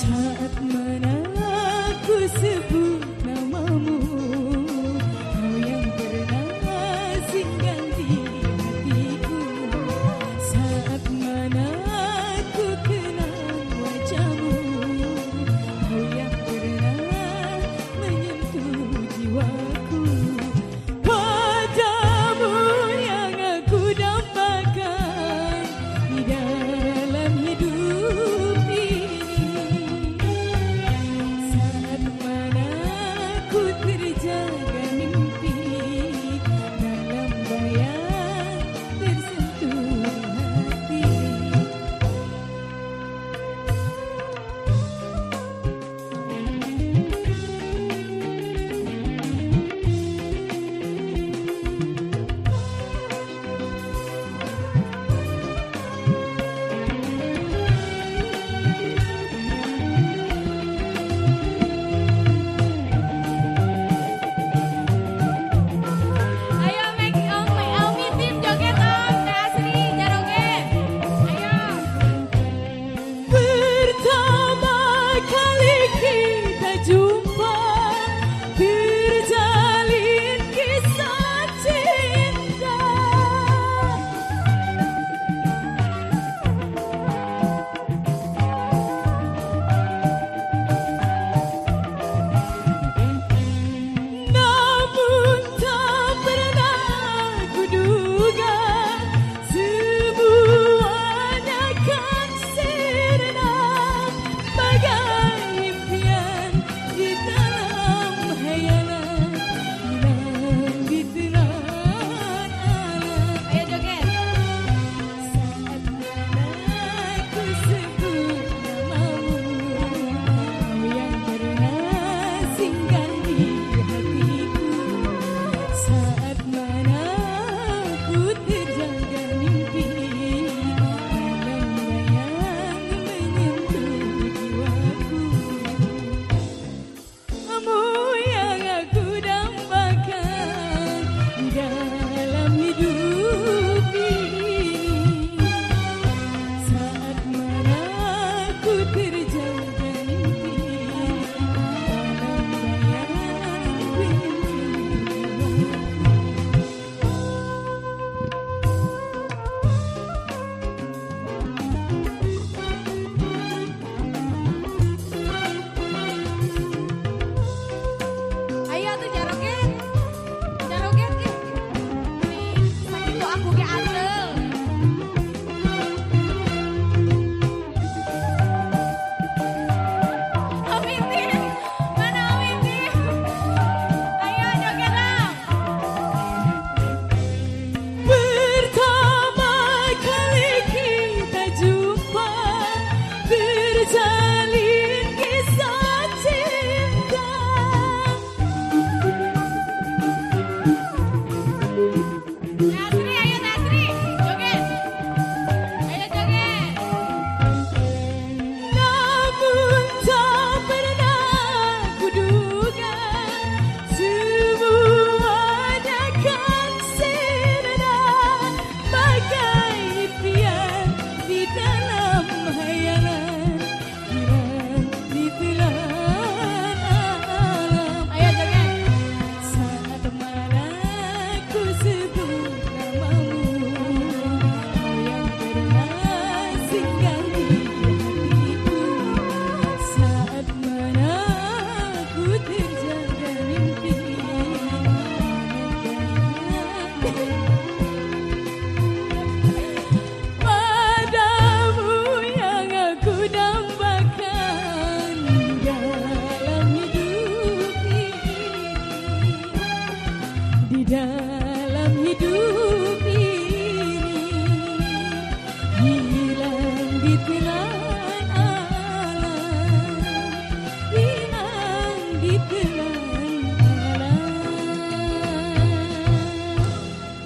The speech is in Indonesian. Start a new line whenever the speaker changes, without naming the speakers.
saat mana aku sebut hayana Yeah.